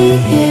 Yeah.